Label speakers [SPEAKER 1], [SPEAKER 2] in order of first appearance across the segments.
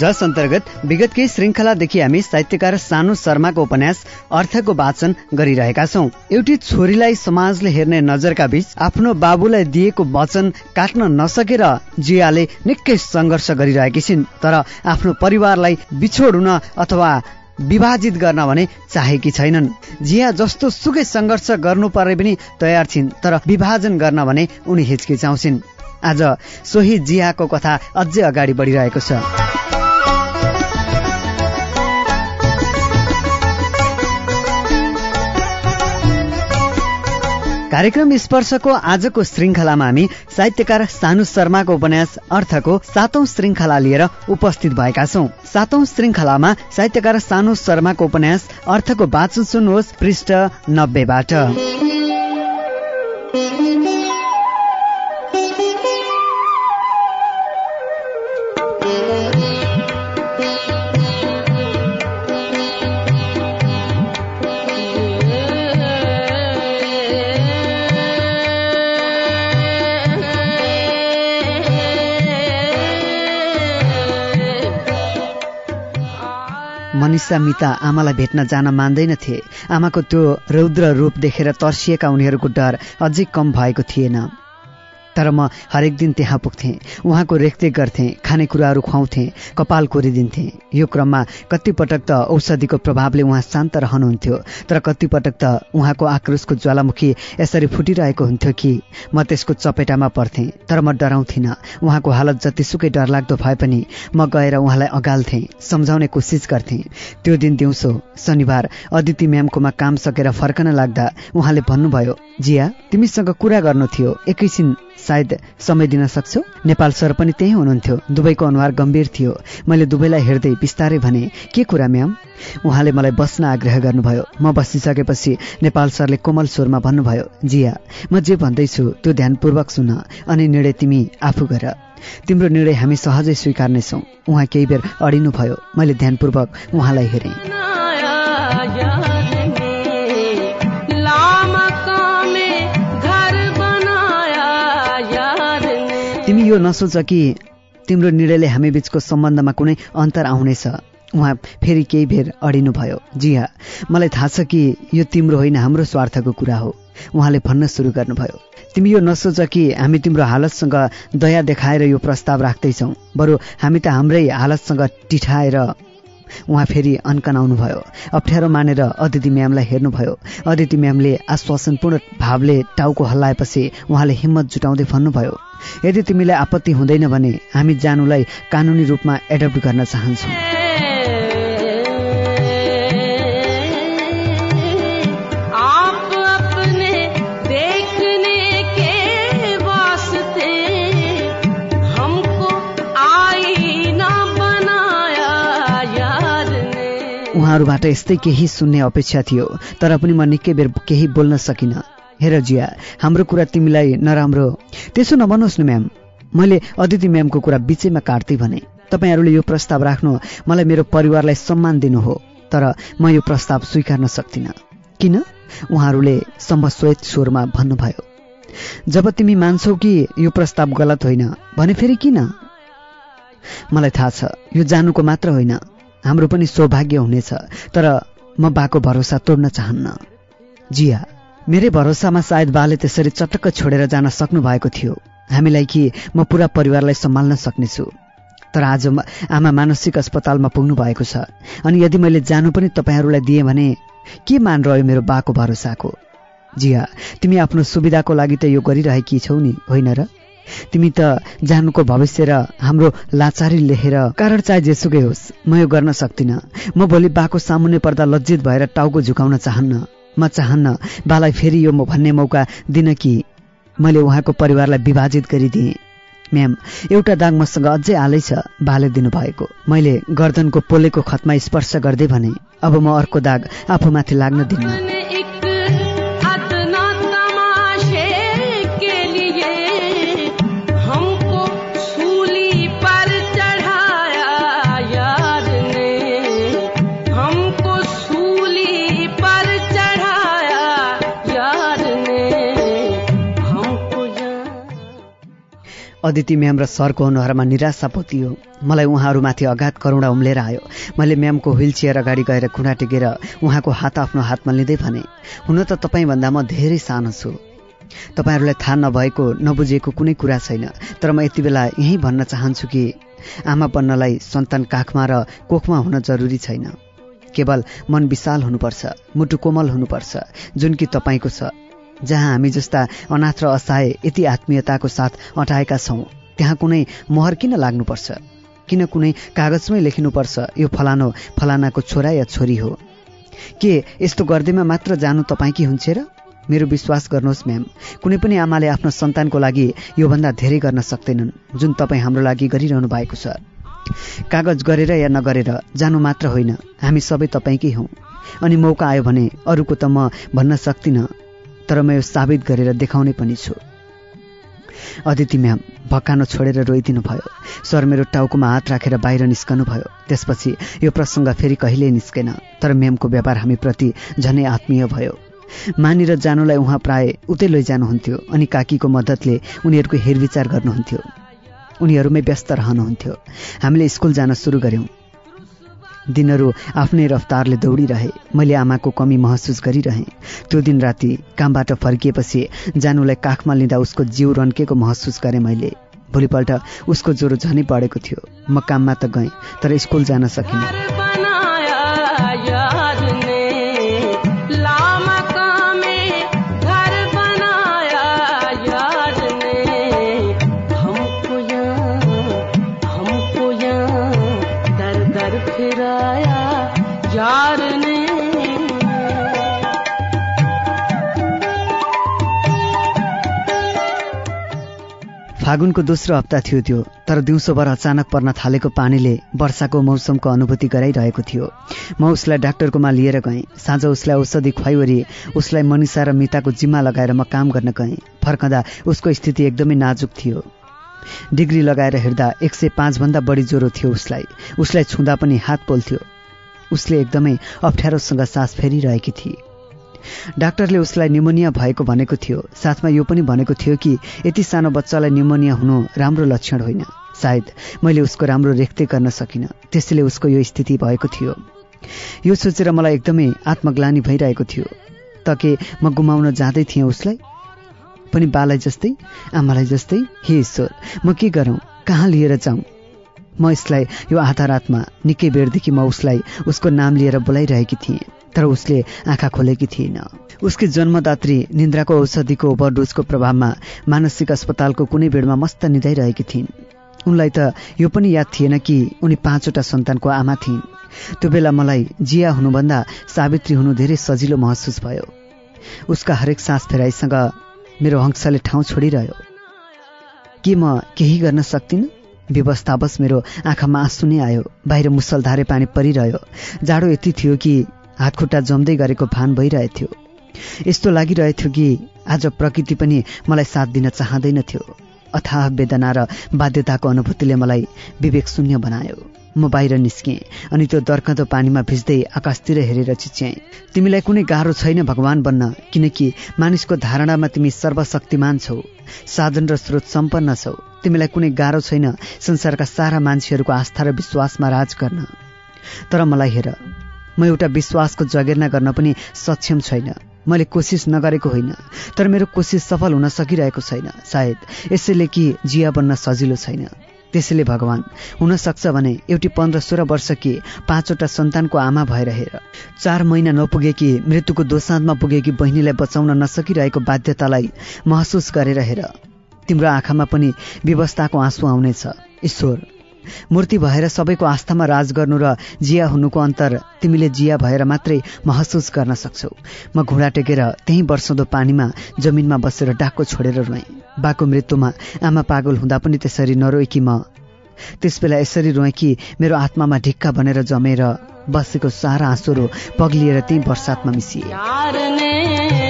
[SPEAKER 1] जस अन्तर्गत विगतकै श्रृङ्खलादेखि हामी साहित्यकार सानु शर्माको उपन्यास अर्थको वाचन गरिरहेका छौं। एउटी छोरीलाई समाजले हेर्ने नजरका बीच आफ्नो बाबुलाई दिएको वचन काट्न नसकेर जियाले निकै सङ्घर्ष गरिरहेकी छिन् तर आफ्नो परिवारलाई बिछोड हुन अथवा विभाजित गर्न भने चाहेकी छैनन्। जिया जस्तो सुकै सङ्घर्ष गर्नु परे पनि तयार छिन् तर विभाजन गर्न भने उनी हिचकिचाउँछिन्। आज सोही जियाको कथा अझै अगाडि बढिरहेको छ। कार्यक्रम स्पर्शको आजको श्रृङ्खलामा हामी साहित्यकार सानु शर्माको उपन्यास अर्थको सातौं श्रृङ्खला लिएर उपस्थित भएका छौं। सातौं श्रृङ्खलामा साहित्यकार सानु शर्माको उपन्यास अर्थको वाचन सुन्नुहोस् पृष्ठ नब्बेबाट। मनिषा मिता आमालाई भेट्न जान मान्दैनथे। आमाको त्यो रौद्र रूप देखेर तर्सिएका उनीहरूको डर अझै कम भएको थिएन। तर म हरेक दिन त्यहाँ पुग्थेँ। उहाँको रेखदेख गर्थेँ खानेकुराहरू खुवाउँथेँ कपाल कोरिदिन्थेँ। यो क्रममा कतिपटक त औषधिको प्रभावले उहाँ शान्त रहनुहुन्थ्यो तर कतिपटक त उहाँको आक्रोशको ज्वालामुखी यसरी फुटिरहेको हुन्थ्यो कि म त्यसको चपेटामा पर्थेँ तर म डराउँथिनँ। उहाँको हालत जतिसुकै डरलाग्दो भए पनि म गएर उहाँलाई अगाल्थेँ सम्झाउने कोसिस गर्थेँ। त्यो दिन दिउँसो शनिबार अदिति म्यामकोमा काम सकेर फर्कन लाग्दा उहाँले भन्नुभयो जिया तिमीसँग कुरा गर्नु थियो एकैछिन सायद समय दिन सक्छौ? नेपाल सर पनि त्यही हुनुहुन्थ्यो। दुवैको अनुहार गम्भीर थियो। मैले दुवैलाई हेर्दै बिस्तारै भने के कुरा म्याम? उहाँले मलाई बस्न आग्रह गर्नुभयो। म बसिसकेपछि नेपाल सरले कोमल स्वरमा भन्नुभयो जिया म जे भन्दैछु त्यो ध्यानपूर्वक सुन अनि निर्णय तिमी आफू गर। तिम्रो निर्णय हामी सहजै स्वीकार्नेछौ। उहाँ केही बेर अडिनुभयो। मैले ध्यानपूर्वक उहाँलाई हेरेँ। यो नसोच कि तिम्रो निर्णयले हामी बीचको सम्बन्धमा कुनै अन्तर आउनेछ। उहाँ फेरि केही बेर अडिनुभयो। जी हाँ मलाई थाहा छ कि यो तिम्रो होइन हाम्रो स्वार्थको कुरा हो। उहाँले भन्न सुरु गर्नुभयो। तिमी यो नसोच कि हामी तिम्रो हालतसँग दया देखाएर यो प्रस्ताव राख्दैछौ। बरु हामी त हाम्रै हालतसँग टिठाएर उहाँ फेरि अन्कनाउनुभयो। अप्ठ्यारो मानेर अदिति म्यामलाई हेर्नुभयो। अदिति म्यामले आश्वासनपूर्ण भावले टाउको हल्लाएपछि उहाँले हिम्मत जुटाउँदै भन्नुभयो यदि तिमीलाई आपत्ति हुँदैन भने हामी जानुलाई कानुनी रूपमा एडप्ट गर्न चाहन्छौँ।
[SPEAKER 2] आप अपने देखने के वास्ते हमको आईना बनाया यार ने।
[SPEAKER 1] उहाँहरूबाट यस्तै केही सुन्ने अपेक्षा थियो तर पनि म निकै बेर केही बोल्न सकिनँ। हेर जिया हाम्रो कुरा तिमीलाई नराम्रो। त्यसो नभन्नुहोस् न म्याम। मैले अदिति म्यामको कुरा बिचैमा काट्दै भने तपाईँहरूले यो प्रस्ताव राख्नु मलाई मेरो परिवारलाई सम्मान दिनु हो तर म यो प्रस्ताव स्वीकार्न सक्दिनँ। किन? उहाँहरूले सम्भश्वेत स्वरमा भन्नुभयो। जब तिमी मान्छौ कि यो प्रस्ताव गलत होइन भने फेरि किन? मलाई थाहा छ यो जानुको मात्र होइन। हाम्रो पनि सौभाग्य हुनेछ तर म बाको भरोसा तोड्न चाहन्न। जिया। मेरै भरोसामा सायद बाले त्यसरी चटक्क छोडेर जान सक्नु भएको थियो। हामीलाई कि म पुरा परिवारलाई सम्हाल्न सक्नेछु। तर आज आमा मानसिक अस्पतालमा पुग्नु भएको छ। अनि यदि मैले जानु पनि तपाईँहरूलाई दिएँ भने के मान रह्यो मेरो बाको भरोसाको? जिया तिमी आफ्नो सुविधाको लागि त यो गरिरहेकी छौ नि होइन र? तिमी त जानुको भविष्य र हाम्रो लाचारी लेखेर कारण चाहे जेसुकै होस् म यो गर्न सक्दिनँ। म भोलि बाको सामुन्ने पर्दा लज्जित भएर टाउको झुकाउन चाहन्न। म चाहन्न बालाई फेरि यो म भन्ने मौका दिन कि मैले उहाँको परिवारलाई विभाजित गरिदिएँ। म्याम एउटा दाग मसँग अझै आलै छ बाले दिनुभएको। मैले गर्दनको पोलेको खतमा स्पर्श गर्दै भने अब म अर्को दाग आफूमाथि लाग्न दिन्न। अदिति म्याम र सरको अनुहारमा निराशा पोतियो। मलाई उहाँहरूमाथि अगाध करुणा उम्लेर आयो। मैले म्यामको व्हील चेयर अगाडि गएर खुँडा टेकेर उहाँको हात आफ्नो हातमा लिँदै भने हुन त तपाईँभन्दा म धेरै सानो छु। तपाईँहरूलाई थाहा नभएको नबुझेको कुनै कुरा छैन। तर म यति बेला यही भन्न चाहन्छु कि आमा बन्नलाई सन्तान काखमा र कोखमा हुन जरुरी छैन। केवल मन विशाल हुनुपर्छ मुटु कोमल हुनुपर्छ जुन कि तपाईँको छ। जहाँ हामी जस्ता अनाथ र असहाय यति आत्मीयताको साथ अटाएका छौँ त्यहाँ कुनै मोहर किन लाग्नुपर्छ? किन कुनै कागजमै लेखिनुपर्छ यो फलानो फलानाको छोरा या छोरी हो? के यस्तो गर्दैमा मात्र जानु तपाईँकी हुन्छ र? मेरो विश्वास गर्नुहोस् म्याम कुनै पनि आमाले आफ्नो सन्तानको लागि योभन्दा धेरै गर्न सक्दैनन् जुन तपाईँ हाम्रो लागि गरिरहनु भएको छ। कागज गरेर या नगरेर जानु मात्र होइन हामी सबै तपाईँकै हौँ। अनि मौका आयो भने अरूको त म भन्न सक्दिनँ तर म यो साबित गरेर देखाउने पनि छु। अदिति म्याम भक्कानो छोडेर रोइदिनु भयो। सर मेरो टाउकोमा हात राखेर बाहिर निस्कनु भयो। त्यसपछि यो प्रसङ्ग फेरि कहिल्यै निस्केन तर म्यामको व्यापार हामीप्रति झनै आत्मीय भयो। मानेर जानुलाई उहाँ प्राय उतै लैजानुहुन्थ्यो अनि काकीको मद्दतले उनीहरूको हेरविचार गर्नुहुन्थ्यो। उनीहरूमै व्यस्त रहनुहुन्थ्यो। हामीले स्कुल जान सुरु गऱ्यौँ दिनहरू आफ्नै रफ्तारले दौडिरहे। मैले आमाको कमी महसुस गरिरहेँ। त्यो दिन राति कामबाट फर्किएपछि जानुलाई काखमा लिँदा उसको जिउ रन्केको महसुस गरेँ मैले। भोलिपल्ट उसको ज्वरो झनै बढेको थियो। म काममा त गएँ तर स्कुल जान सकिनँ। फागुनको दोस्रो हप्ता थियो त्यो तर दिउँसोभर अचानक पर्न थालेको पानीले वर्षाको मौसमको अनुभूति गराइरहेको थियो। म उसलाई डाक्टरकोमा लिएर गएँ। साँझ उसलाई औषधि खुवाइवरी उसलाई मनिषा र मिताको जिम्मा लगाएर म काम गर्न गएँ। फर्कँदा उसको स्थिति एकदमै नाजुक थियो। डिग्री लगाएर हेर्दा एक सय पाँचभन्दा बढी ज्वरो थियो उसलाई। उसलाई छुँदा पनि हात पोल्थ्यो। उसले एकदमै अप्ठ्यारोसँग सास फेरिरहेकी थिए डाक्टरले उसलाई निमोनिया भएको भनेको थियो। साथमा यो पनि भनेको थियो कि यति सानो बच्चालाई निमोनिया हुनु राम्रो लक्षण होइन। सायद मैले उसको राम्रो रेखदेख गर्न सकिनँ। त्यसैले उसको यो स्थिति भएको थियो। यो सोचेर मलाई एकदमै आत्मग्लानी भइरहेको थियो। त के म गुमाउन जाँदै थिएँ उसलाई। पनि बालाई जस्तै आमालाई जस्तै हे ईश्वर म के गरौँ? कहाँ लिएर जाउँ म यसलाई यो आधा रातमा निकै बेरदेखि म उसलाई उसको नाम लिएर बोलाइरहेकी थिएँ। तर उसले आँखा खोलेकी थिएन। उसकी जन्मदात्री निन्द्राको औषधिको ओभरडोजको प्रभावमा मानसिक अस्पतालको कुनै बेडमा मस्त निधाइरहेकी थिइन्। उनलाई त यो पनि याद थिएन कि उनी पाँचवटा सन्तानको आमा थिइन्। त्यो बेला मलाई जिया हुनुभन्दा सावित्री हुनु धेरै सजिलो महसुस भयो। उसका हरेक सास फेराइसँग मेरो हंसले ठाउँ छोडिरह्यो। के म केही गर्न सक्दिनँ व्यवस्थावश मेरो आँखामा आँसु नै आयो। बाहिर मुसलधारे पानी परिरह्यो। जाडो यति थियो कि हातखुट्टा जम्दै गरेको भान भइरहेथ्यो। यस्तो लागिरहेथ्यो कि आज प्रकृति पनि मलाई साथ दिन चाहँदैनथ्यो। अथाह वेदना र बाध्यताको अनुभूतिले मलाई विवेक शून्य बनायो। म बाहिर निस्केँ अनि त्यो दर्कदो पानीमा भिज्दै आकाशतिर हेरेर चिच्याएँ। तिमीलाई कुनै गाह्रो छैन भगवान बन्न किनकि मानिसको धारणामा तिमी सर्वशक्तिमान छौ। साधन र स्रोत सम्पन्न छौ। तिमीलाई कुनै गाह्रो छैन संसारका सारा मान्छेहरूको आस्था र विश्वासमा राज गर्न। तर मलाई हेर म एउटा विश्वासको जगेर्ना गर्न पनि सक्षम छैन। मैले कोसिस नगरेको होइन तर मेरो कोसिस सफल हुन सकिरहेको छैन सायद। यसैले कि जिया बन्न सजिलो छैन। त्यसैले भगवान हुन सक्छ भने एउटी पन्ध्र सोह्र वर्ष कि पाँचवटा सन्तानको आमा भएर हेर चार महिना नपुगेकी मृत्युको दोसाँधमा पुगेकी बहिनीलाई बचाउन नसकिरहेको बाध्यतालाई महसुस गरेर हेर। तिम्रो आँखामा पनि व्यवस्थाको आँसु आउनेछ ईश्वर। मूर्ति भएर सबैको आस्थामा राज गर्नु र जिया हुनुको अन्तर तिमीले जिया भएर मात्रै महसुस गर्न सक्छौ। म घुँडा टेकेर त्यही वर्षौँदो पानीमा जमिनमा बसेर डाको छोडेर रोएँ। बाको मृत्युमा आमा पागल हुँदा पनि त्यसरी नरोए कि म। त्यसबेला यसरी रोएँ कि मेरो आत्मामा ढिक्का बनेर जमेर बसेको सारा आँसुरो पग्लिएर त्यही बर्सातमा मिसिए।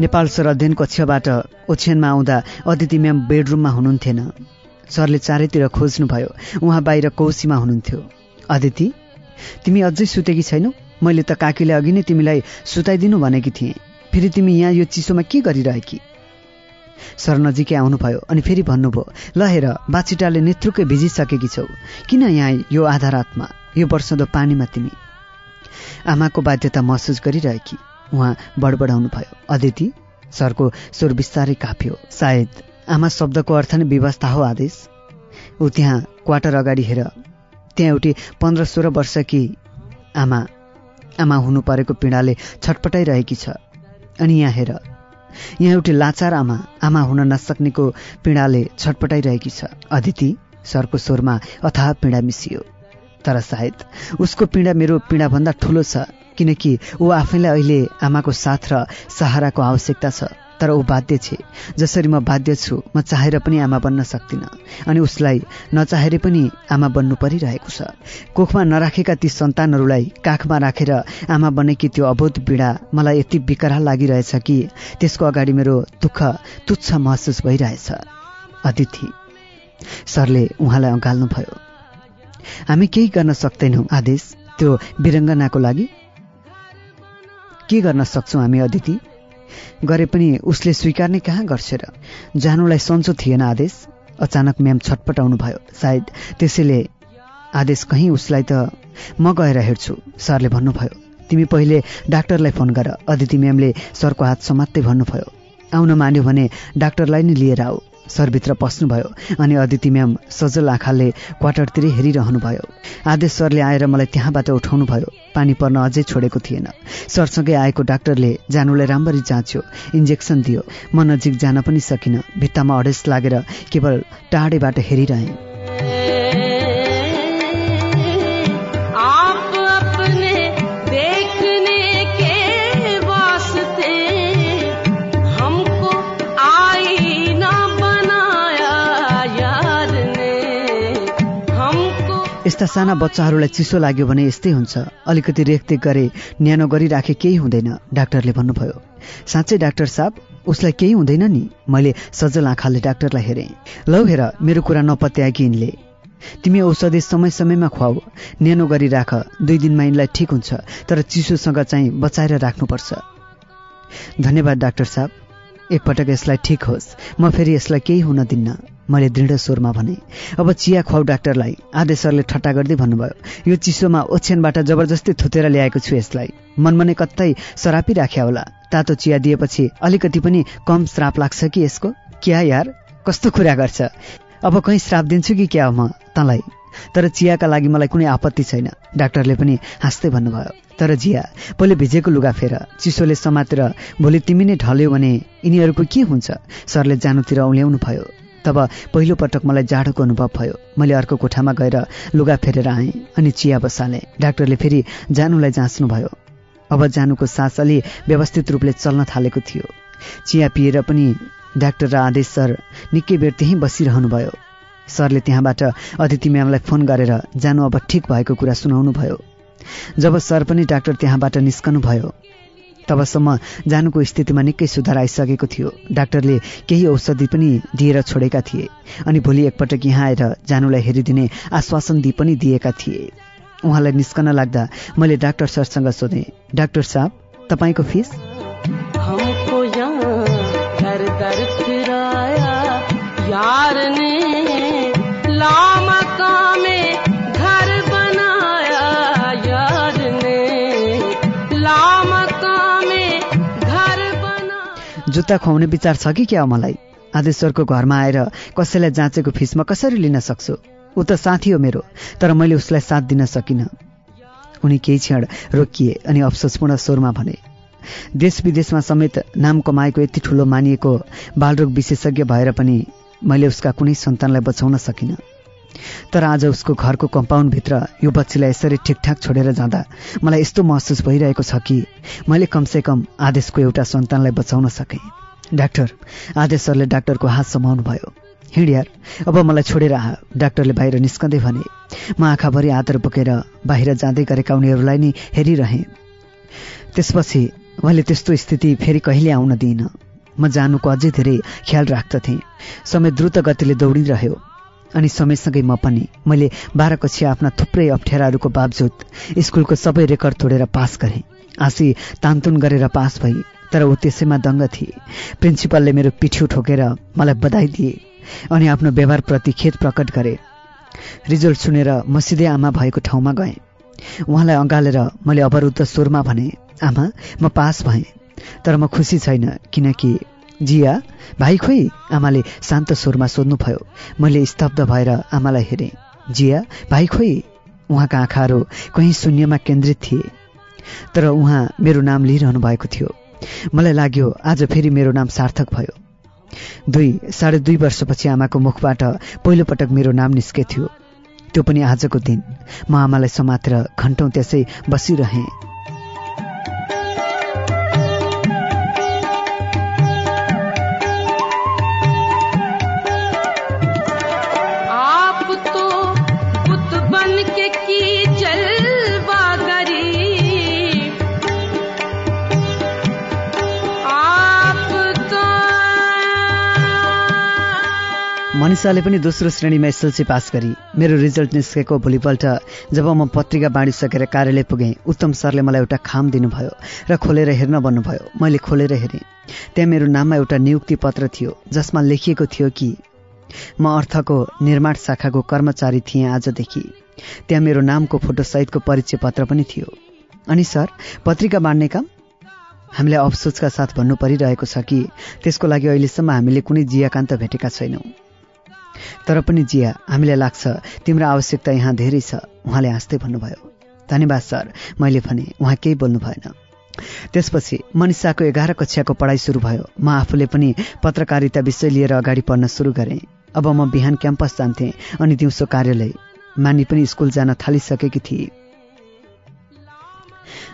[SPEAKER 1] नेपाल सर अध्ययन कक्षबाट ओछ्यानमा आउँदा अदिति म्याम बेडरुममा हुनुहुन्थेन। सरले चारैतिर खोज्नुभयो। उहाँ बाहिर कौसीमा हुनुहुन्थ्यो। अदिति तिमी अझै सुतेकी छैनौ? मैले त काकीले अघि नै तिमीलाई सुताइदिनु भनेकी थिएँ। फेरि तिमी यहाँ यो चिसोमा के गरिरहेकी? सर नजिकै आउनुभयो अनि फेरि भन्नुभयो ल हेर बाछिटाले नेत्रुकै भिजिसकेकी छौ। किन यहाँ यो आधा रातमा यो वर्षदो पानीमा तिमी? आमाको बाध्यता महसुस गरिरहेकी। उहाँ बडबडाउनु भयो। अदिति सरको स्वर बिस्तारै काप्यो। सायद आमा शब्दको अर्थ नै व्यवस्था हो आदेश। ऊ त्यहाँ क्वार्टर अगाडि हेर। त्यहाँ एउटी पन्ध्र सोह्र वर्षकी आमा आमा हुनु परेको पीडाले छटपटाइरहेकी छ। अनि यहाँ हेर। यहाँ एउटी लाचार आमा आमा हुन नसक्नेको पीडाले छटपटाइरहेकी छ। अदिति सरको स्वरमा अथाह पीडा मिसियो। तर सायद उसको पीडा मेरो पीडाभन्दा ठुलो छ। किनकि ऊ आफैलाई अहिले आमाको साथ र सहाराको आवश्यकता छ तर ऊ बाध्य छे। जसरी म बाध्य छु म चाहेर पनि आमा बन्न सक्दिनँ अनि उसलाई नचाहेर पनि आमा बन्नु परिरहेको छ। कोखमा नराखेका ती सन्तानहरूलाई काखमा राखेर आमा बनेकी त्यो अबोध पीडा मलाई यति विकराल लागिरहेछ कि त्यसको अगाडि मेरो दुःख तुच्छ महसुस भइरहेछ। अतिथि सरले उहाँलाई अँगाल्नुभयो। हामी केही गर्न सक्दैनौँ आदेश। त्यो वीरङ्गनाको लागि के गर्न सक्छौँ हामी अदिति? गरे पनि उसले स्वीकार्ने कहाँ गर्छ र जानुलाई सन्चो थिएन आदेश। अचानक म्याम छटपटाउनु भयो। सायद त्यसैले आदेश कहीँ उसलाई त म गएर हेर्छु सरले भन्नुभयो। तिमी पहिले डाक्टरलाई फोन गर। अदिति म्यामले सरको हात समात्दै भन्नुभयो। आउन मान्यो भने डाक्टरलाई नै लिएर आऊ। सरभित्र पस्नुभयो अनि अदिति म्याम सजल आँखाले क्वार्टरतिरै हेरिरहनुभयो। आदेश सरले आएर मलाई त्यहाँबाट उठाउनु भयो पानी पर्न अझै छोडेको थिएन। सरसँगै आएको डाक्टरले जानुलाई राम्ररी जाँच्यो इन्जेक्सन दियो। म नजिक जान पनि सकिनँ। भित्तामा अडेस लागेर केवल टाढेबाट हेरिरहेँ। यस्ता साना बच्चाहरूलाई चिसो लाग्यो भने यस्तै हुन्छ। अलिकति रेखदेख गरे न्यानो गरिराखे केही हुँदैन डाक्टरले भन्नुभयो। साँच्चै डाक्टर साहब उसलाई केही हुँदैन नि। मैले सजल आँखाले डाक्टरलाई हेरेँ। लौ हेर मेरो कुरा नपत्याएकी यिनले। तिमी औषधि समय समयमा खुवाऊ न्यानो गरी राख दुई दिनमा यिनलाई ठिक हुन्छ तर चिसोसँग चाहिँ बचाएर राख्नुपर्छ। धन्यवाद डाक्टर साहब। एकपटक यसलाई ठिक होस्। म फेरि यसलाई केही हुन दिन्न। मैले दृढ स्वरमा भने। अब चिया खुवाउ डाक्टरलाई आदेश सरले ठट्टा गर्दै भन्नुभयो। यो चिसोमा ओछ्यानबाट जबरजस्ती थुतेर ल्याएको छु यसलाई। मनमनै कतै सरापी राख्या होला। तातो चिया दिएपछि अलिकति पनि कम श्राप लाग्छ कि यसको? क्या यार? कस्तो कुरा गर्छ? अब कहीँ श्राप दिन्छु कि क्या म तँलाई? तर चियाका लागि मलाई कुनै आपत्ति छैन डाक्टरले पनि हाँस्दै भन्नुभयो। तर जिया पहिले भिजेको लुगा फेर चिसोले समातेर भोलि तिमी नै ढल्यौ भने यिनीहरूको के हुन्छ? सरले जानुतिर औल्याउनु भयो। तब पहिलो पटक मलाई जाडोको अनुभव भयो। मैले अर्को कोठामा गएर लुगा फेरेर आएँ अनि चिया बसालेँ। डाक्टरले फेरि जानुलाई जाँच्नुभयो। अब जानुको सास अलि व्यवस्थित रूपले चल्न थालेको थियो। चिया पिएर पनि डाक्टर र आदेश सर निकै बेर त्यहीँ बसिरहनुभयो। सरले त्यहाँबाट अतिथि म्यामलाई फोन गरेर जानु अब ठिक भएको कुरा सुनाउनु भयो जब सर पनि डाक्टर त्यहाँबाट निस्कनु भयो तबसम्म जानुको स्थितिमा निकै सुधार आइसकेको थियो। डाक्टरले केही औषधि पनि दिएर छोडेका थिए अनि भोलि एकपटक यहाँ आएर जानुलाई हेरिदिने आश्वासन दि पनि दिएका थिए। उहाँलाई निस्कन लाग्दा मैले डाक्टर सरसँग सोधेँ डाक्टर साहब तपाईँको फिस?
[SPEAKER 2] यार
[SPEAKER 1] जुत्ता खुवाउने विचार छ कि क्या मलाई? आदेश्वरको घरमा आएर कसैलाई जाँचेको फिसमा कसरी लिन सक्छु? ऊ त साथी हो मेरो तर मैले उसलाई साथ दिन सकिनँ। उनी केही क्षण रोकिए अनि अफसोसपूर्ण स्वरमा भने देश विदेशमा समेत नाम कमाएको यति ठुलो मानिएको बालरोग विशेषज्ञ भएर पनि मैले उसका कुनै सन्तानलाई बचाउन सकिनँ। तर आज उसको घरको कम्पाउन्डभित्र यो बच्चीलाई यसरी ठिकठाक छोडेर जाँदा मलाई यस्तो महसुस भइरहेको छ कि मैले कमसेकम आदेशको एउटा सन्तानलाई बचाउन सकेँ। डाक्टर आदेश सरले डाक्टरको हात समाउनु भयो। हिँड यार अब मलाई छोडेर आह डाक्टरले बाहिर निस्कँदै भने म आँखाभरि आदर बोकेर बाहिर जाँदै गरेका उनीहरूलाई नि हेरिरहेँ। त्यसपछि मैले त्यस्तो स्थिति फेरि कहिले आउन दिइनँ। म जानुको अझै धेरै ख्याल राख्दथेँ। समय द्रुत गतिले दौडिरह्यो। अनि समयसँगै म पनि मैले बाह्र कक्षा आफ्ना थुप्रै अप्ठ्याराहरूको बावजुद स्कुलको सबै रेकर्ड तोडेर पास गरेँ। आँसी तानतुन गरेर पास भई तर ऊ त्यसैमा दङ्ग थिए। प्रिन्सिपलले मेरो पिठ्यु ठोकेर मलाई बधाई दिए अनि आफ्नो व्यवहारप्रति खेद प्रकट गरे। रिजल्ट सुनेर म सिधै आमा भएको ठाउँमा गएँ। उहाँलाई अँगालेर मैले अवरुद्ध स्वरमा भने आमा म पास भएँ तर म खुसी छैन किनकि जिया भाइ खोइ आमाले शान्त स्वरमा सोध्नुभयो। मैले स्तब्ध भएर आमालाई हेरेँ। जिया भाइ खोइ उहाँका आँखाहरू कहीँ शून्यमा केन्द्रित थिए तर उहाँ मेरो नाम लिइरहनु भएको थियो। मलाई लाग्यो आज फेरि मेरो नाम सार्थक भयो। दुई साढे दुई वर्षपछि आमाको मुखबाट पहिलोपटक मेरो नाम निस्केथ्यो त्यो पनि आजको दिन। म आमालाई समातेर घन्टौँ त्यसै बसिरहेँ। मनिषाले पनि दोस्रो श्रेणीमा एसएलसी पास गरी मेरो रिजल्ट निस्केको भोलिपल्ट जब म पत्रिका बाँडिसकेर कार्यालय पुगेँ उत्तम सरले मलाई एउटा खाम दिनुभयो र खोलेर हेर्न भन्नुभयो। मैले खोलेर हेरेँ। त्यहाँ मेरो नाममा एउटा नियुक्ति पत्र थियो जसमा लेखिएको थियो कि म अर्थको निर्माण शाखाको कर्मचारी थिएँ आजदेखि। त्यहाँ मेरो नामको फोटोसहितको परिचय पत्र पनि थियो। अनि सर पत्रिका बाँड्ने काम? हामीलाई अफसोसका साथ भन्नु परिरहेको छ कि त्यसको लागि अहिलेसम्म हामीले कुनै जियाकान्त भेटेका छैनौँ। तर पनि जिया हामीलाई लाग्छ तिम्रो आवश्यकता यहाँ धेरै छ। उहाँले हाँस्दै भन्नुभयो धन्यवाद सर मैले भने उहाँ केही बोल्नु भएन। त्यसपछि मनिषाको एघार कक्षाको पढाइ सुरु भयो। म आफूले पनि पत्रकारिता विषय लिएर अगाडि पढ्न सुरु गरेँ। अब म बिहान क्याम्पस जान्थेँ अनि दिउँसो कार्यालय। मानी पनि स्कुल जान थालिसकेकी थिए।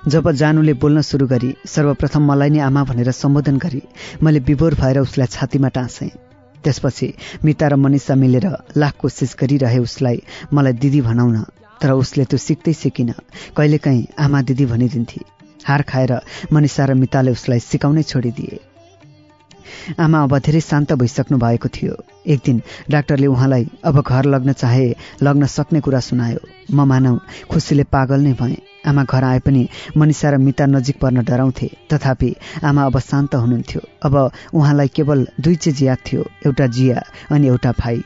[SPEAKER 1] जब जानुले बोल्न सुरु गरी सर्वप्रथम मलाई नै आमा भनेर सम्बोधन गरी मैले विभोर भएर उसलाई छातीमा टाँसेँ। त्यसपछि मिता र मनिषा मिलेर लाख कोसिस गरिरहे उसलाई मलाई दिदी भनाउन। तर उसले त्यो सिक्दै सिकिन कहिलेकाहीँ आमा दिदी भनिदिन्थे। हार खाएर मनिषा र मिताले उसलाई सिकाउनै छोडिदिए। आमा अब धेरै शान्त भइसक्नु भएको थियो। एक दिन डाक्टरले उहाँलाई अब घर लग्न चाहे लग्न सक्ने कुरा सुनायो। म मानौ खुसीले पागल नै भएँ। आमा घर आए पनि मनिषा र मिता नजिक पर्न डराउँथे। तथापि आमा अब शान्त हुनुहुन्थ्यो। अब उहाँलाई केवल दुई चिज याद थियो एउटा जिया अनि एउटा भाइ।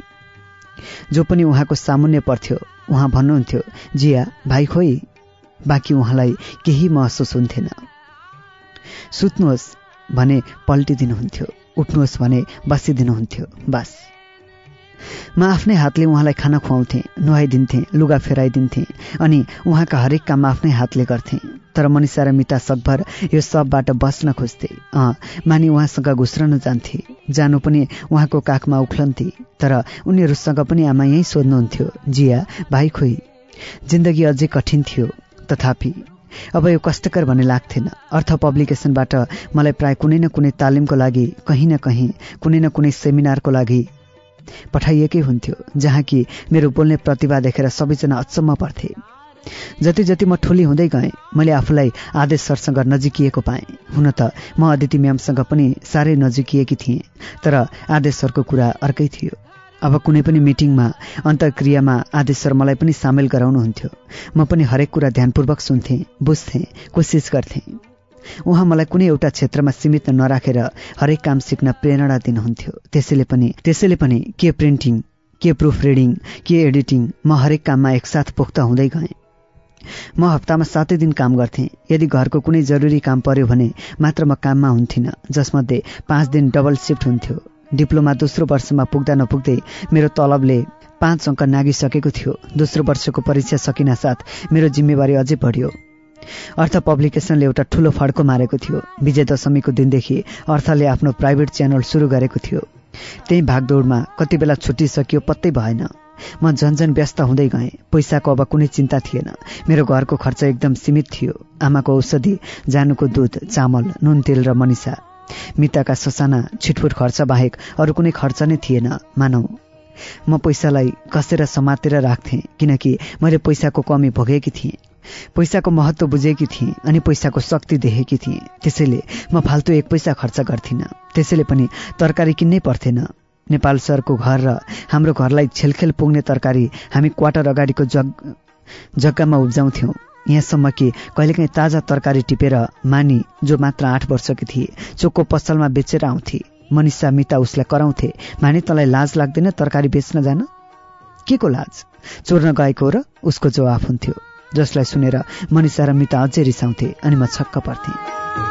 [SPEAKER 1] जो पनि उहाँको सामुन्य पर्थ्यो उहाँ भन्नुहुन्थ्यो जिया भाइ खोइ बाँकी उहाँलाई केही महसुस हुन्थेन। सुत्नुहोस् भने पल्टिदिनुहुन्थ्यो उठ्नुहोस् भने बसिदिनुहुन्थ्यो बस। म आफ्नै हातले उहाँलाई खाना खुवाउँथेँ नुहाइदिन्थेँ लुगा फेराइदिन्थेँ अनि उहाँका हरेक काम आफ्नै हातले गर्थेँ। तर मनिषा र मिता सकभर यो सबबाट बस्न खोज्थे। अँ मानि उहाँसँग घुस्रन जान्थे। जानु पनि उहाँको काखमा उख्लन्थे तर उनीहरूसँग पनि आमा यहीँ सोध्नुहुन्थ्यो जिया भाइ खोइ जिन्दगी अझै कठिन थियो तथापि अब यो कष्टकर भन्ने लाग्थेन। अर्थ पब्लिकेसनबाट मलाई प्राय कुनै न कुनै तालिमको लागि कहीँ न कहीँ कुनै न कुनै सेमिनारको लागि पठाइएकै हुन्थ्यो जहाँ कि मेरो बोल्ने प्रतिभा देखेर सबैजना अचम्म पर्थे। जति जति म ठुली हुँदै गएँ मैले आफूलाई आदेश सरसँग नजिकिएको पाएँ। हुन त म अदिति म्यामसँग पनि साह्रै नजिकिएकी थिएँ तर आदेश सरको कुरा अर्कै थियो। अब कुनै पनि मिटिङमा अन्तर्क्रियामा आदेश सर मलाई पनि सामेल गराउनुहुन्थ्यो। म पनि हरेक कुरा ध्यानपूर्वक सुन्थेँ बुझ्थेँ कोसिस गर्थेँ। उहाँ मलाई कुनै एउटा क्षेत्रमा सीमित नराखेर हरेक काम सिक्न प्रेरणा दिनुहुन्थ्यो। त्यसैले पनि त्यसैले पनि के प्रिन्टिङ के प्रुफ रिडिङ के एडिटिङ म हरेक काममा एकसाथ पोख्त हुँदै गएँ। म हप्तामा सातै दिन काम गर्थेँ। यदि घरको कुनै जरुरी काम पर्यो भने मात्र म काममा हुन्थिनँ जसमध्ये पाँच दिन डबल सिफ्ट हुन्थ्यो। डिप्लोमा दोस्रो वर्षमा पुग्दा नपुग्दै मेरो तलबले पाँच अङ्क नागिसकेको थियो। दोस्रो वर्षको परीक्षा सकिनासाथ मेरो जिम्मेवारी अझै बढ्यो। अर्थ पब्लिकेसनले एउटा ठुलो फड्को मारेको थियो। विजय दशमीको दिनदेखि अर्थले आफ्नो प्राइभेट च्यानल सुरु गरेको थियो। त्यही भागदौडमा कति बेला छुट्टिसकियो पत्तै भएन। म झन्झन व्यस्त हुँदै गएँ। पैसाको अब कुनै चिन्ता थिएन। मेरो घरको खर्च एकदम सीमित थियो। आमाको औषधि जानुको दुध चामल नुन तेल र मनिषा मिताका ससाना छिटफुट खर्च बाहेक अरू कुनै खर्च नै थिएन मानौ। म पैसालाई कसेर समातेर राख्थेँ किनकि मैले पैसाको कमी भोगेकी थिएँ। पैसाको महत्व बुझेकी थिएँ अनि पैसाको शक्ति देखेकी थिएँ। त्यसैले म फाल्तु एक पैसा खर्च गर्थिनँ। त्यसैले पनि तरकारी किन्नै पर्थेन। नेपाल सरको घर र हाम्रो घरलाई छेलखेल पुग्ने तरकारी हामी क्वार्टर अगाडिको जग जग्गामा उब्जाउँथ्यौँ। यहाँसम्म कि कहिलेकाहीँ ताजा तरकारी टिपेर मानी जो मात्र आठ वर्षकी थिए चोकको पसलमा बेचेर आउँथे। मनिषा मिता उसलाई कराउँथे माने तँलाई लाज लाग्दैन तरकारी बेच्न जान? के को लाज? चोर्न गएको र उसको जवाफ हुन्थ्यो। जसलाई सुनेर मनिषा र मिता अझै रिसाउँथे अनि म छक्क पर्थेँ।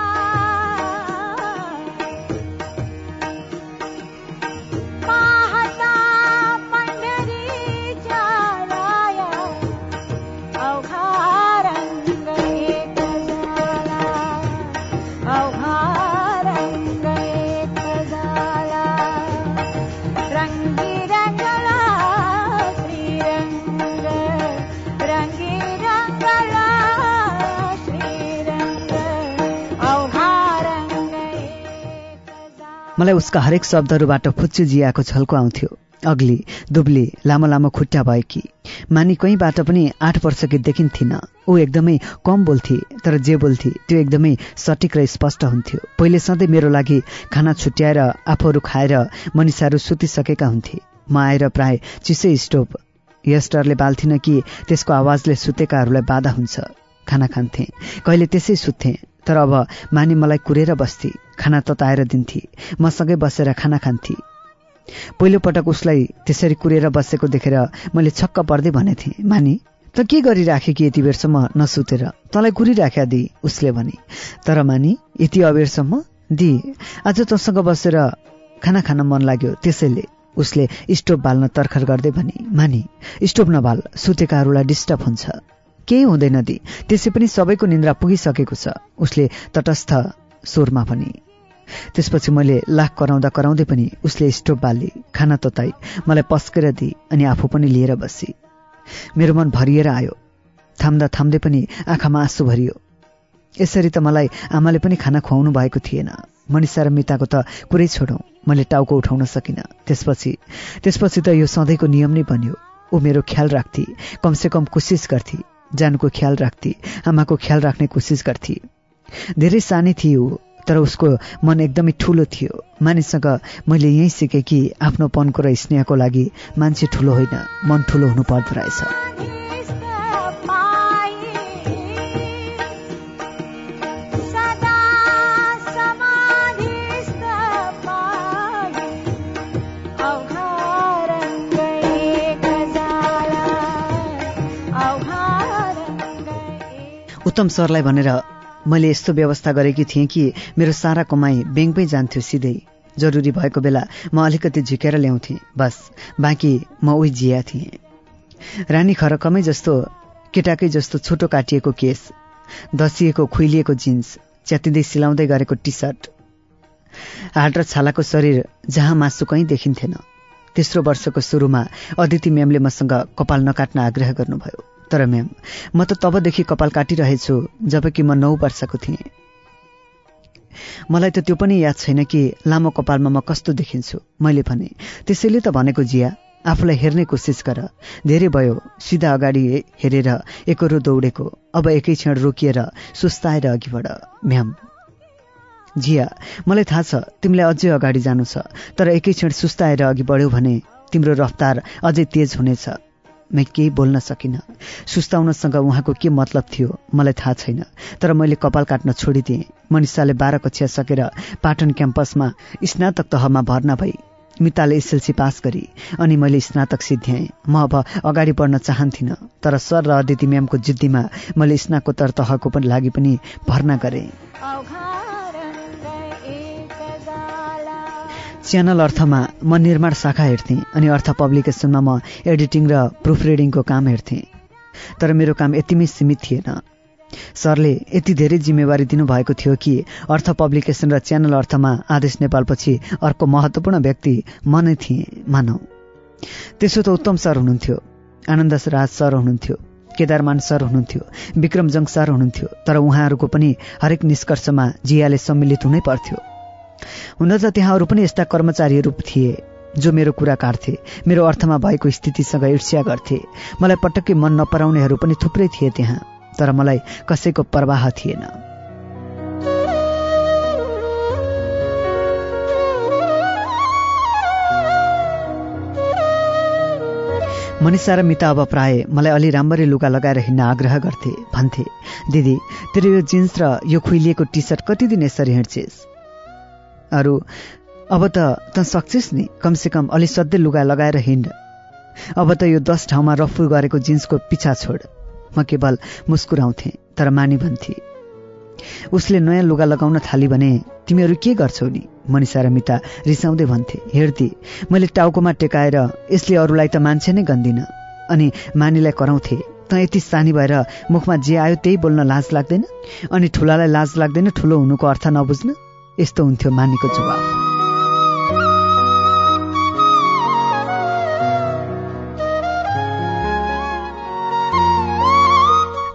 [SPEAKER 1] मलाई उसका हरेक शब्दहरूबाट फुच्चु जियाको छल्को आउँथ्यो। अग्ली दुब्ली लामो लामो खुट्टा भएकी मानी कहीँबाट पनि आठ वर्षकी देखिन्थिन। ऊ एकदमै कम बोल्थे तर जे बोल्थे त्यो एकदमै सटिक र स्पष्ट हुन्थ्यो। पहिले सधैँ मेरो लागि खाना छुट्याएर आफूहरू खाएर मनिषाहरू सुतिसकेका हुन्थे। म आएर प्राय चिसै स्टोभ यस्टरले बाल्थिन कि त्यसको आवाजले सुतेकाहरूलाई बाधा हुन्छ। खाना खान्थे। कहिले त्यसै सुत्थे। तर अब मानी मलाई कुरेर बस्थे खाना तताएर दिन्थे। मसँगै बसेर खाना खान्थे। पहिलो पटक उसलाई त्यसरी कुरेर बसेको देखेर मैले छक्क पर्दै भनेथे मानी त के गरिराखे कि यति बेरसम्म नसुतेर? तँलाई कुरिराख्या दि उसले भने। तर मानी यति अबेरसम्म? दि आज तँसँग बसेर खाना खान मन लाग्यो त्यसैले उसले स्टोभ बाल्न तर्खर गर्दै भने। मानी स्टोभ नबाल सुतेकाहरूलाई डिस्टर्ब हुन्छ। केही हुँदैन दि। त्यसै पनि सबैको निन्द्रा पुगिसकेको छ। उसले तटस्थ स्वरमा भने त्यसपछि मैले लाख कराउँदा कराउँदै पनि उसले स्टोभ बाली खाना तताई मलाई पस्केर दिए अनि आफू पनि लिएर बसी। मेरो मन भरिएर आयो। थाम्दा थाम्दै पनि आँखामा आँसु भरियो। यसरी त मलाई आमाले पनि खाना खुवाउनु भएको थिएन। मनिषा र मिताको त कुरै छोडौँ। मैले टाउको उठाउन सकिनँ। त्यसपछि त्यसपछि त यो सधैँको नियम नै बन्यो। ऊ मेरो ख्याल राख्थे कमसे कम कोसिस गर्थे जानुको ख्याल राख्थे आमाको ख्याल राख्ने कोसिस गर्थे धेरै सानै थियो तर उसको मन एकदमै ठुलो थियो। मानिससँग मैले यही सिकेँ कि आफ्नोपनको र स्नेहको लागि मान्छे ठुलो होइन मन ठुलो हुनु पर्दो रहेछ। उत्तम सरलाई भनेर मैले यस्तो व्यवस्था गरेकी थिएँ कि मेरो सारा कमाई ब्याङ्कमै जान्थ्यो सिधै। जरुरी भएको बेला म अलिकति झिकेर ल्याउँथेँ। बस बाँकी म उही जिया थिएँ। रानी खरकमै जस्तो केटाकै जस्तो छोटो काटिएको केस दसिएको खुइलिएको जिन्स च्यातिँदै सिलाउँदै गरेको टी सर्ट हाड र छालाको शरीर जहाँ मासु कहीँ देखिन्थेन। तेस्रो वर्षको सुरुमा अदिति म्यामले मसँग कपाल नकाट्न आग्रह गर्नुभयो। तर म्याम म त तबदेखि कपाल काटिरहेछु जबकि म नौ वर्षको थिएँ मलाई त त्यो पनि याद छैन कि लामो कपालमा म कस्तो देखिन्छु। मैले भने त्यसैले त भनेको जिया आफूलाई हेर्ने कोसिस गर। धेरै भयो सिधा अगाडि हेरेर एकरो दौडेको। अब एकै क्षण रोकिएर सुस्ताएर अघि बढ। म्याम। जिया मलाई थाहा छ तिमीलाई अझै अगाडि जानु छ तर एकै क्षण सुस्ताएर अघि बढ्यौ भने तिम्रो रफ्तार अझै तेज हुनेछ। म केही बोल्न सकिनँ। सुस्ताउनसँग उहाँको के मतलब थियो मलाई थाहा छैन। तर मैले कपाल काट्न छोडिदिएँ। मनिषाले बाह्र कक्षा सकेर पाटन क्याम्पसमा स्नातक तहमा भर्ना भई मिताले एसएलसी पास गरी अनि मैले स्नातक सिद्ध्याएँ। म अब अगाडि बढ्न चाहन्थिनँ तर सर र अदिति म्यामको जिद्दीमा मैले स्नाकोत्तर तहको पनि लागि पनि भर्ना गरेँ। च्यानल अर्थमा म निर्माण शाखा हेर्थेँ अनि अर्थ पब्लिकेसनमा म एडिटिङ र प्रुफ रिडिङको काम हेर्थेँ। तर मेरो काम यतिमै सीमित थिएन। सरले यति धेरै जिम्मेवारी दिनुभएको थियो कि अर्थ पब्लिकेसन र च्यानल अर्थमा आदेश नेपालपछि अर्को महत्त्वपूर्ण व्यक्ति म नै थिएँ मानौ। त्यसो त उत्तम सर हुनुहुन्थ्यो आनन्द राज सर हुनुहुन्थ्यो केदारमान सर हुनुहुन्थ्यो विक्रमजङ सर हुनुहुन्थ्यो तर उहाँहरूको पनि हरेक निष्कर्षमा जियाले सम्मिलित हुनै पर्थ्यो। हुन त त्यहाँ अरू पनि यस्ता कर्मचारीहरू थिए जो मेरो कुरा काट्थे मेरो अर्थमा भएको स्थितिसँग ईर्ष्या गर्थे। मलाई पटक्कै मन नपराउनेहरू पनि थुप्रै थिए त्यहाँ तर मलाई कसैको प्रवाह थिएन। मनिषा र मिता अब प्राय मलाई अलि राम्ररी लुगा लगाएर हिँड्न आग्रह गर्थे भन्थे दिदी तेरो यो जिन्स र यो खुइलिएको टी सर्ट कति दिन यसरी हिँड्छेस्? अरू। अब त त सक्छेस् नि। कमसेकम अलि सधैँ लुगा लगाएर हिँड। अब त यो दस ठाउँमा रफू गरेको जिन्सको पिछा छोड। म केवल मुस्कुराउँथे तर मानी भन्थे उसले नयाँ लुगा लगाउन थाली भने तिमीहरू के गर्छौ नि? मनिषा र मिता रिसाउँदै भन्थे हेर्दी मैले टाउकोमा टेकाएर यसले अरूलाई त मान्छे नै गन्दिन। अनि मानीलाई कराउँथे त यति सानी भएर मुखमा जे आयो त्यही बोल्न लाज लाग्दैन? अनि ठुलालाई लाज लाग्दैन ठुलो हुनुको अर्थ नबुझ्न? यस्तो हुन्थ्यो मानीको जवाब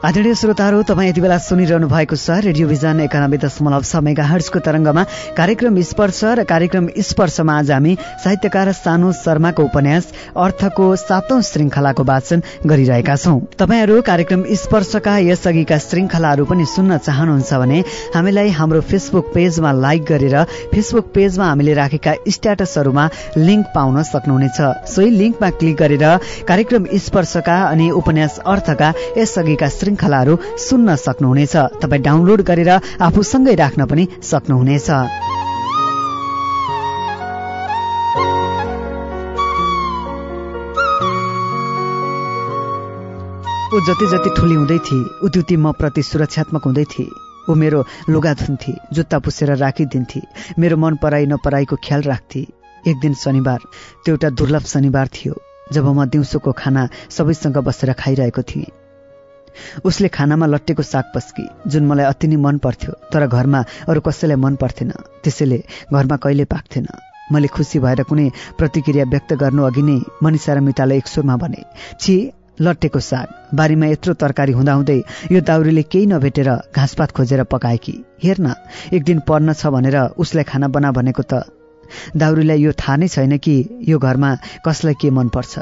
[SPEAKER 1] आदरणीय श्रोताहरू तपाईँ यति बेला सुनिरहनु भएको छ रेडियो भिजन एकानब्बे दशमलव छ मेगा हर्सको तरङ्गमा। कार्यक्रम स्पर्श र कार्यक्रम स्पर्शमा आज हामी साहित्यकार सानु शर्माको उपन्यास अर्थको सातौं श्रृङ्खलाको वाचन गरिरहेका छौं। तपाईँहरू कार्यक्रम स्पर्शका यसअघिका श्रृङ्खलाहरू पनि सुन्न चाहनुहुन्छ भने हामीलाई हाम्रो फेसबुक पेजमा लाइक गरेर फेसबुक पेजमा हामीले राखेका स्ट्याटसहरूमा लिङ्क पाउन सक्नुहुनेछ। सोही लिङ्कमा क्लिक गरेर कार्यक्रम स्पर्शका अनि उपन्यास अर्थका यसअघिका श्रृङ्खलाहरू सुन्न सक्नुहुनेछ। तपाईँ डाउनलोड गरेर आफूसँगै राख्न पनि सक्नुहुनेछ। ऊ जति जति ठुली हुँदै थिए उति उति म प्रति सुरक्षात्मक हुँदै थिए। ऊ मेरो लुगा धुन्थे जुत्ता पुसेर राखिदिन्थे। मेरो मन पराई नपराईको ख्याल राख्थे। एक दिन शनिबार त्यो एउटा दुर्लभ शनिबार थियो जब म दिउँसोको खाना सबैसँग बसेर खाइरहेको थिएँ। उसले खानामा लट्टेको साग पस्की जुन मलाई अति नै मन पर्थ्यो तर घरमा अरू कसैलाई मन पर्थेन। त्यसैले घरमा कहिले पाक्थेन। मैले खुसी भएर कुनै प्रतिक्रिया व्यक्त गर्नु अघि नै मनिषा र मिताले एक सुरमा भने छि लट्टेको साग। बारीमा यत्रो तरकारी हुँदाहुँदै यो दाउरीले केही नभेटेर घाँसपात खोजेर पकाएकी हेर्न एक दिन पर्न छ भनेर उसलाई खाना बना भनेको त दाउरीलाई यो थाहा नै छैन कि यो घरमा कसलाई के मनपर्छ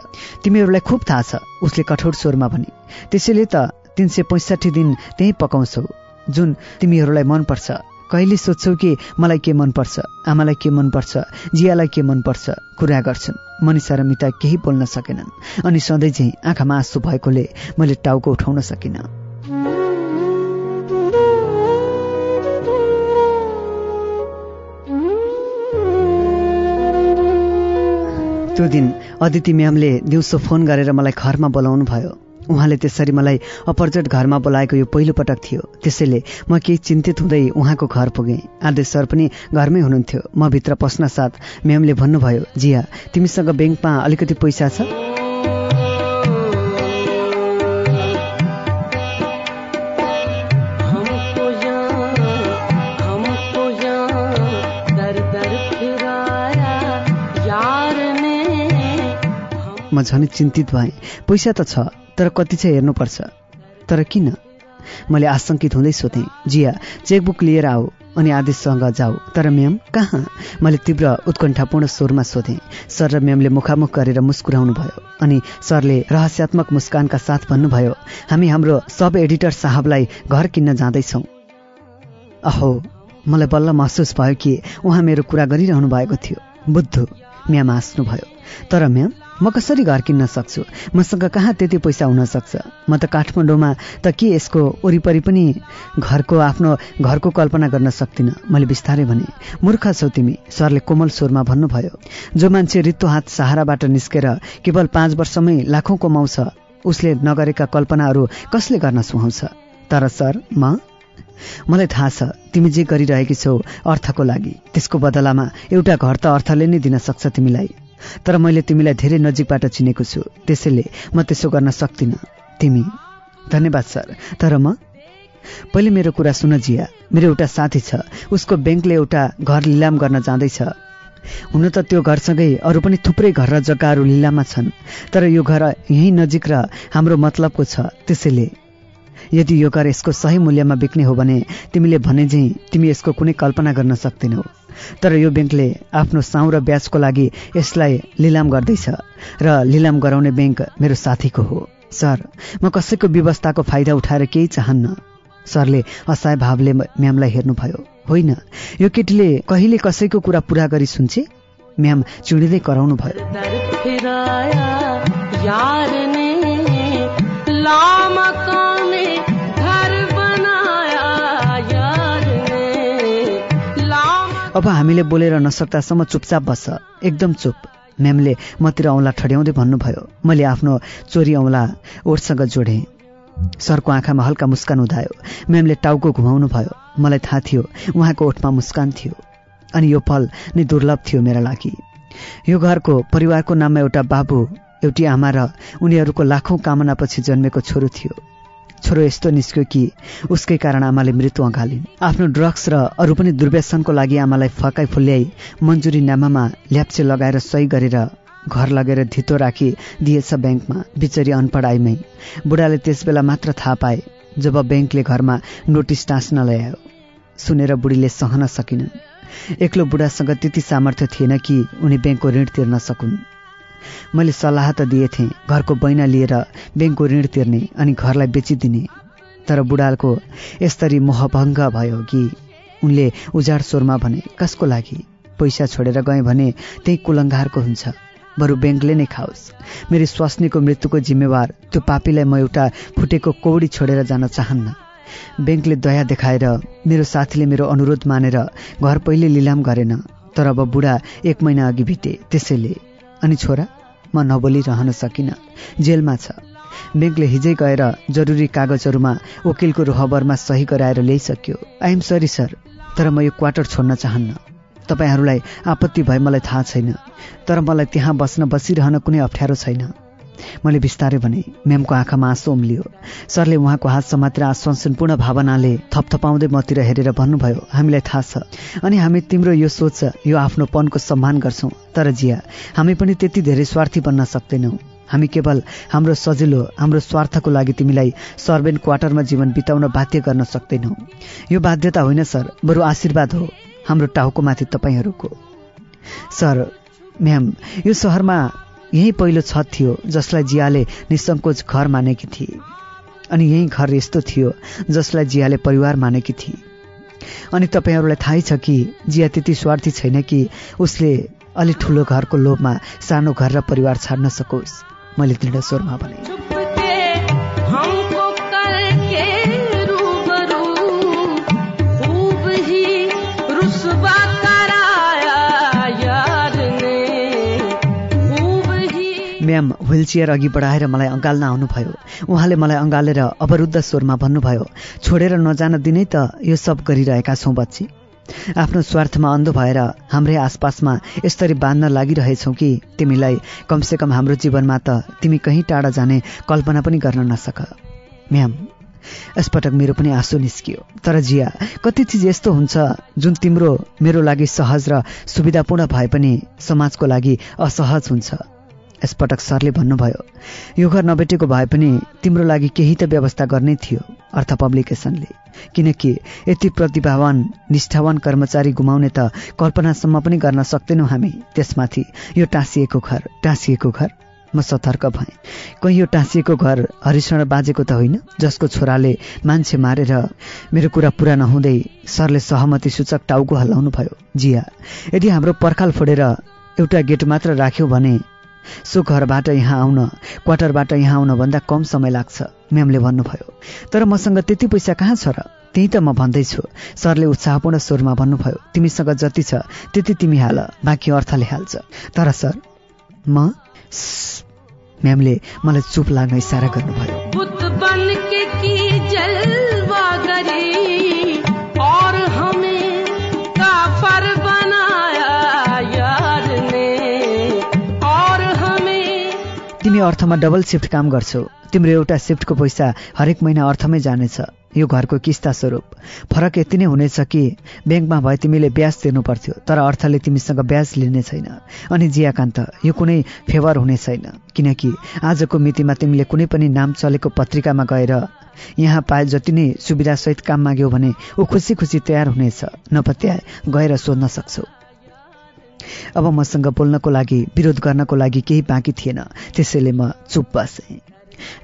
[SPEAKER 1] तिमीहरूलाई खुब थाहा छ उसले कठोर स्वरमा भने। त्यसैले त तिन सय पैँसठी दिन त्यहीँ पकाउँछौ। जुन तिमीहरूलाई मनपर्छ। कहिले सोध्छौ कि मलाई के मनपर्छ? आमालाई के मनपर्छ? जियालाई के मनपर्छ? कुरा गर्छन्। मनिषा र मिता केही बोल्न सकेनन्। अनि सधैँ चाहिँ आँखामा आँसु भएकोले मैले टाउको उठाउन सकिनँ। त्यो दिन अदिति म्यामले दिउँसो फोन गरेर मलाई घरमा बोलाउनु भयो उहाँले त्यसरी मलाई अपरजट घरमा बोलाएको यो पहिलो पटक थियो। त्यसैले म केही चिन्तित हुँदै उहाँको घर पुगेँ। आदेश सर पनि घरमै हुनुहुन्थ्यो। म भित्र पस्न साथ म्यामले भन्नुभयो जिया तिमीसँग ब्याङ्कमा अलिकति पैसा छ? म झनै चिन्तित भएँ। पैसा त छ तर कति छ हेर्नुपर्छ। तर किन? मैले आशंकित हुँदै सोधेँ जिया चेकबुक लिएर आऊ अनि आदेशसँग जाऊ। तर म्याम कहाँ? मैले तीव्र उत्कण्ठापूर्ण स्वरमा सोधेँ। सर र म्यामले मुखामुख गरेर मुस्कुराउनु भयो अनि सरले रहस्यात्मक मुस्कानका साथ भन्नुभयो हामी हाम्रो सब एडिटर साहबलाई घर किन्न जाँदैछौँ। अहो मलाई बल्ल महसुस भयो कि उहाँ मेरो कुरा गरिरहनु भएको थियो। बुद्धु म्याम हाँस्नुभयो। तर म्याम म कसरी घर किन्न सक्छु? मसँग कहाँ त्यति पैसा हुन सक्छ? म त काठमाडौँमा त के यसको वरिपरि पनि घरको आफ्नो घरको कल्पना गर्न सक्दिनँ। मैले बिस्तारै भने मूर्ख छौ तिमी सरले कोमल स्वरमा भन्नुभयो। जो मान्छे रित्तो हात सहाराबाट निस्केर केवल पाँच वर्षमै लाखौँ कमाउँछ उसले नगरेका कल्पनाहरू कसले गर्न सुहाउँछ? तर सर म? मलाई थाहा छ तिमी जे गरिरहेकी छौ अर्थको लागि। त्यसको बदलामा एउटा घर त अर्थले नै दिन सक्छ तिमीलाई। तर मैले तिमीलाई धेरै नजिकबाट चिनेको छु। त्यसैले म त्यसो गर्न सक्दिनँ। तिमी। धन्यवाद सर। तर म? पहिले मेरो कुरा सुन जिया। मेरो एउटा साथी छ। उसको ब्याङ्कले एउटा घर लिलाम गर्न जाँदैछ। हुन त त्यो घरसँगै अरू पनि थुप्रै घर र जग्गाहरू लिलाममा छन्। तर यो घर यहीँ नजिक र हाम्रो मतलबको छ। त्यसैले यदि यो घर यसको सही मूल्यमा बिक्ने हो भने तिमीले भने झैँ तिमी यसको कुनै कल्पना गर्न सक्दैनौ तर यो ब्याङ्कले आफ्नो साउ र ब्याजको लागि यसलाई लिलाम गर्दैछ र लिलाम गराउने ब्याङ्क मेरो साथीको हो। सर म कसैको व्यवस्थाको फाइदा उठाएर केही चाहन्न। सरले असहाय भावले म्यामलाई हेर्नुभयो। होइन यो केटीले कहिले कसैको कुरा पुरा गरी सुन्छे? म्याम चिडिँदै कराउनु भयो।
[SPEAKER 2] दर
[SPEAKER 1] अब हामीले बोलेर नसक्दासम्म चुपचाप बस्छ एकदम चुप। म्यामले मतिर औँला ठड्याउँदै भन्नुभयो मैले आफ्नो चोरी औँला ओठसँग जोडेँ। सरको आँखामा हल्का मुस्कान उदायो। म्यामले टाउको घुमाउनु भयो। मलाई थाहा थियो उहाँको ओठमा मुस्कान थियो। अनि यो पल नै दुर्लभ थियो मेरा लागि। यो घरको परिवारको नाममा एउटा बाबु एउटी आमा र उनीहरूको लाखौँ कामनापछि जन्मेको छोरो थियो। छोरो यस्तो निस्क्यो कि उसकै कारण आमाले मृत्यु अँगालिन्। आफ्नो ड्रग्स र अरू पनि दुर्व्यसनको लागि आमालाई फकाइ फुल्याई मन्जुरी नामामा ल्याप्चे लगाएर सही गरेर घर लगेर धितो राखी दिएछ ब्याङ्कमा बिचरी अनपढ आइमै। बुढाले त्यसबेला मात्र थाहा पाए जब ब्याङ्कले घरमा नोटिस टाँस्न ल्यायो। सुनेर बुढीले सहन सकिनन्। एक्लो बुढासँग त्यति सामर्थ्य थिएन कि उनी ब्याङ्कको ऋण तिर्न सकुन्। मैले सल्लाह त दिएथेँ घरको बैना लिएर ब्याङ्कको ऋण तिर्ने अनि घरलाई बेचिदिने। तर बुढाको यसरी मोहभङ्ग भयो कि उनले उजाड स्वरमा भने कसको लागि? पैसा छोडेर गएँ भने त्यही कुलङ्गारको हुन्छ। बरु ब्याङ्कले नै खाओस्। मेरो स्वास्नीको मृत्युको जिम्मेवार त्यो पापीलाई म एउटा फुटेको कौडी छोडेर जान चाहन्न। ब्याङ्कले दया देखाएर मेरो साथीले मेरो अनुरोध मानेर घर पहिले लिलाम गरेन तर अब बुढा एक महिना अघि भिटे त्यसैले अनि छोरा म नबोली रहन सकिनँ। जेलमा छ। ब्याङ्कले हिजै गएर जरुरी कागजहरूमा वकिलको रोहबरमा सही गराएर ल्याइसक्यो। आइएम सरी सर तर म यो क्वार्टर छोड्न चाहन्न। तपाईँहरूलाई आपत्ति भए मलाई थाहा छैन। तर मलाई त्यहाँ बस्न बसिरहन कुनै अप्ठ्यारो छैन। मैले बिस्तारै भने म्यामको आँखामा आँसु उम्लियो। सरले उहाँको हात समातेर आश्वासनपूर्ण भावनाले थपथपाउँदै मतिर हेरेर भन्नुभयो हामीलाई थाहा छ। अनि हामी तिम्रो यो सोच यो आफ्नोपनको सम्मान गर्छौँ। तर जिया हामी पनि त्यति धेरै स्वार्थी बन्न सक्दैनौँ। हामी केवल हाम्रो सजिलो हाम्रो स्वार्थको लागि तिमीलाई सर्वेन्ट क्वार्टरमा जीवन बिताउन बाध्य गर्न सक्दैनौँ। यो बाध्यता होइन सर। बरु आशीर्वाद हो हाम्रो टाउकोमाथि तपाईँहरूको। सर म्याम यो सहरमा यही पहिलो छत थियो जसलाई जियाले निसङ्कोच घर मानेकी थिए। अनि यही घर यस्तो थियो जसलाई जियाले परिवार मानेकी थिए। अनि तपाईँहरूलाई थाहै छ कि जिया त्यति स्वार्थी छैन कि उसले अलि ठुलो घरको लोभमा सानो घर र परिवार छाड्न सकोस्। मैले दृढ स्वरमा भने। म्याम व्हिलचेयर अघि बढाएर मलाई अँगाल्न आउनुभयो। उहाँले मलाई अँगालेर अवरुद्ध स्वरमा भन्नुभयो छोडेर नजान दिनै त यो सब गरिरहेका छौँ बच्ची। आफ्नो स्वार्थमा अन्धो भएर हाम्रै आसपासमा यसरी बाँध्न लागिरहेछौ कि तिमीलाई कमसेकम हाम्रो जीवनमा त तिमी कहीँ टाढा जाने कल्पना पनि गर्न नसक। म्याम यसपटक मेरो पनि आँसु निस्कियो। तर जिया कति चिज यस्तो हुन्छ जुन तिम्रो मेरो लागि सहज र सुविधापूर्ण भए पनि समाजको लागि असहज हुन्छ। यसपटक सरले भन्नुभयो यो घर नभेटेको भए पनि तिम्रो लागि केही त व्यवस्था गर्नै थियो अर्थ पब्लिकेसनले। किनकि यति प्रतिभावान निष्ठावान कर्मचारी गुमाउने त कल्पनासम्म पनि गर्न सक्दैनौँ हामी। त्यसमाथि यो टाँसिएको घर टाँसिएको घर? म सतर्क भएँ। कहीँ यो टाँसिएको घर हरिशरण बाजेको त होइन जसको छोराले मान्छे मारेर मेरो कुरा पुरा नहुँदै सरले सहमति सूचक टाउको हल्लाउनु भयो जिया यदि हाम्रो पर्खाल फोडेर एउटा गेट मात्र राख्यौँ भने सो घरबाट यहाँ आउन क्वार्टरबाट यहाँ आउन भन्दा कम समय लाग्छ म्यामले भन्नुभयो। तर मसँग त्यति पैसा कहाँ छ र? त्यही त म भन्दैछु। सरले उत्साहपूर्ण स्वरमा भन्नुभयो तिमीसँग जति छ त्यति तिमी हाल बाँकी अर्थले हाल्छ। तर सर म म्यामले मलाई चुप लाग्न इसारा गर्नुभयो। अर्थमा डबल सिफ्ट काम गर्छौ। तिम्रो एउटा सिफ्टको पैसा हरेक महिना अर्थमै जानेछ। यो घरको किस्ता स्वरूप। फरक यति नै हुनेछ कि ब्याङ्कमा भए तिमीले ब्याज तिर्नु पर्थ्यो तर अर्थले तिमीसँग ब्याज लिने छैन। अनि जियाकान्त यो कुनै फेवर हुने छैन किनकि आजको मितिमा तिमीले कुनै पनि नाम चलेको पत्रिकामा गएर यहाँ पाए जति नै सुविधासहित काम माग्यौ भने ऊ खुसी खुसी तयार हुनेछ। नपत्याए गएर सोध्न सक्छौ। अब मसँग बोल्नको लागि विरोध गर्नको लागि केही बाँकी थिएन। त्यसैले म चुप बसेँ।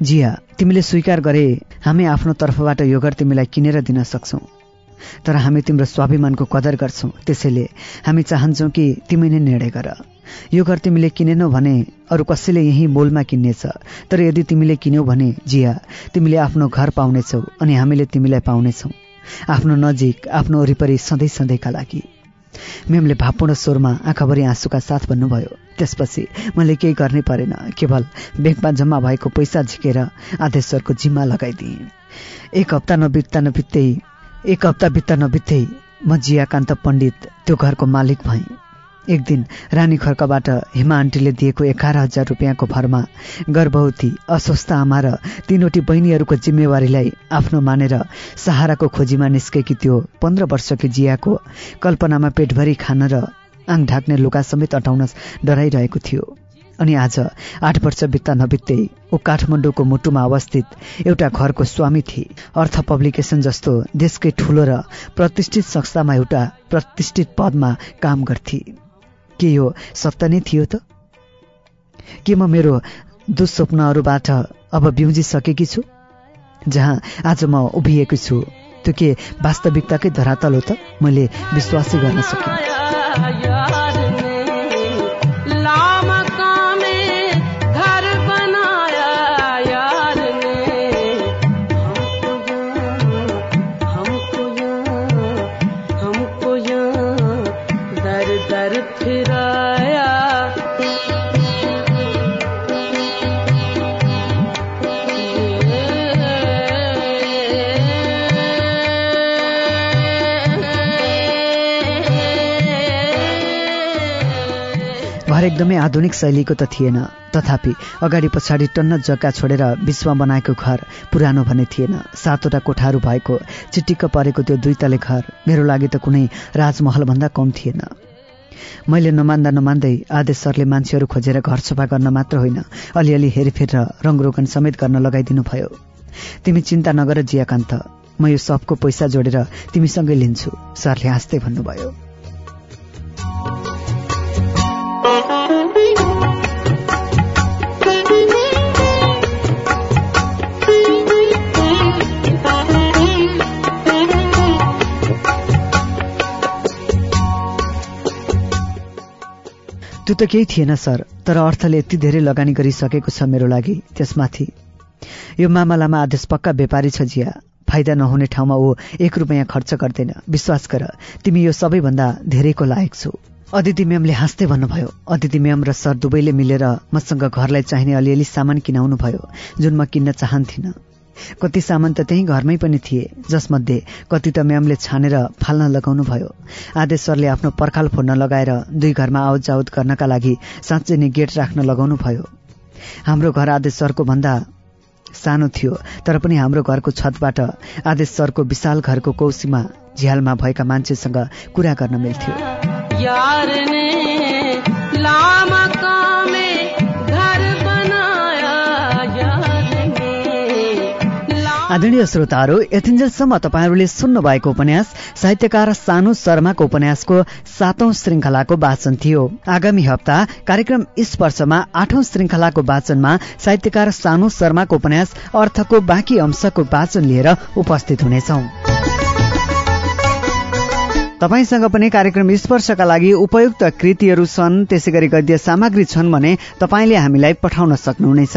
[SPEAKER 1] जिया तिमीले स्वीकार गरे हामी आफ्नो तर्फबाट यो घर तिमीलाई किनेर दिन सक्छौ। तर हामी तिम्रो स्वाभिमानको कदर गर्छौँ। त्यसैले हामी चाहन्छौँ कि तिमी नै निर्णय गर। यो घर तिमीले किनेनौ भने अरू कसैले यही मोलमा किन्नेछ। तर यदि तिमीले किन्यौ भने जिया तिमीले आफ्नो घर पाउनेछौ अनि हामीले तिमीलाई पाउनेछौ। आफ्नो नजिक आफ्नो वरिपरि सधैँ सधैँका लागि। मेमले भावपूर्ण स्वरमा आँखाभरि आँसुका साथ भन्नुभयो। त्यसपछि मैले केही गर्नै परेन। केवल ब्याङ्कमा जम्मा भएको पैसा झिकेर आदेश्वरको जिम्मा लगाइदिएँ। एक हप्ता नबित्दा नबित्दै एक हप्ता बित्दा नबित्दै म जियाकान्त पण्डित त्यो घरको मालिक भएँ। एक दिन रानी खर्कबाट हेमा आन्टीले दिएको एघार हजार रुपियाँको भरमा गर्भवती अस्वस्थ आमा र तीनवटी बहिनीहरूको जिम्मेवारीलाई आफ्नो मानेर सहाराको खोजीमा निस्केकी त्यो पन्ध्र वर्षकी जियाको कल्पनामा पेटभरि खान र आङ ढाक्ने लुगा समेत अटाउन डराइरहेको थियो। अनि आज आठ वर्ष बित्दा नबित्दै ऊ काठमाडौँको मुटुमा अवस्थित एउटा घरको स्वामी थिए। अर्थ पब्लिकेसन जस्तो देशकै ठुलो र प्रतिष्ठित संस्थामा एउटा प्रतिष्ठित पदमा काम गर्थे। के यो सत्य नै थियो त? के म मेरो दुस्वप्नहरूबाट अब बिउजिसकेकी छु? जहाँ आज म उभिएको छु त्यो के वास्तविकताकै धरातल हो त? मैले विश्वासै गर्न सकिनँ। एकदमै आधुनिक शैलीको त थिएन। तथापि अगाडि पछाडि टन्न जग्गा छोडेर बिचमा बनाएको घर पुरानो भने थिएन। सातवटा कोठाहरू भएको चिटिक्क परेको त्यो दुई तले घर मेरो लागि त कुनै राजमहलभन्दा कम थिएन। मैले नमान्दा नमान्दै आदेश सरले मान्छेहरू खोजेर घर सफा गर्न मात्र होइन अलिअलि हेरफेर र रङरोगन समेत गर्न लगाइदिनु भयो। तिमी चिन्ता नगर जियाकान्त म यो सबको पैसा जोडेर तिमीसँगै लिन्छु सरले हाँस्दै भन्नुभयो। त्यो त केही थिएन सर तर अर्थले यति धेरै लगानी गरिसकेको छ मेरो लागि। त्यसमाथि यो मामलामा आदेश पक्का व्यापारी छ जिया। फाइदा नहुने ठाउँमा ऊ एक रुपियाँ खर्च गर्दैन। विश्वास गर तिमी यो सबैभन्दा धेरैको लायक छौ। अदिति म्यामले हाँस्दै भन्नुभयो अदिति म्याम र सर दुवैले मिलेर मसँग घरलाई चाहिने अलिअलि सामान किनाउनु भयो जुन म किन्न चाहन्थिनँ। कति सामान त त्यही घरमै पनि थिए जसमध्ये कति त म्यामले छानेर फाल्न लगाउनु भयो आदेश सरले आफ्नो पर्खाल फोड्न लगाएर दुई घरमा आवत जावत गर्नका लागि साँच्चै नै गेट राख्न लगाउनु भयो हाम्रो घर आदेश सरको भन्दा सानो थियो तर पनि हाम्रो घरको छतबाट आदेश सरको विशाल घरको कौसीमा झ्यालमा भएका मान्छेसँग कुरा गर्न मिल्थ्यो। आदरणीय श्रोताहरू यतिन्जेलसम्म तपाईँहरूले सुन्नु भएको उपन्यास साहित्यकार सानु शर्माको उपन्यासको सातौं श्रृङ्खलाको वाचन थियो। आगामी हप्ता कार्यक्रम स्पर्शमा आठौं श्रृङ्खलाको वाचनमा साहित्यकार सानु शर्माको उपन्यास अर्थको बाँकी अंशको वाचन लिएर उपस्थित हुनेछौं। तपाईँसँग पनि कार्यक्रम स्पर्शका लागि उपयुक्त कृतिहरू छन् त्यसै गरी गद्य सामग्री छन् भने तपाईँले हामीलाई पठाउन सक्नुहुनेछ।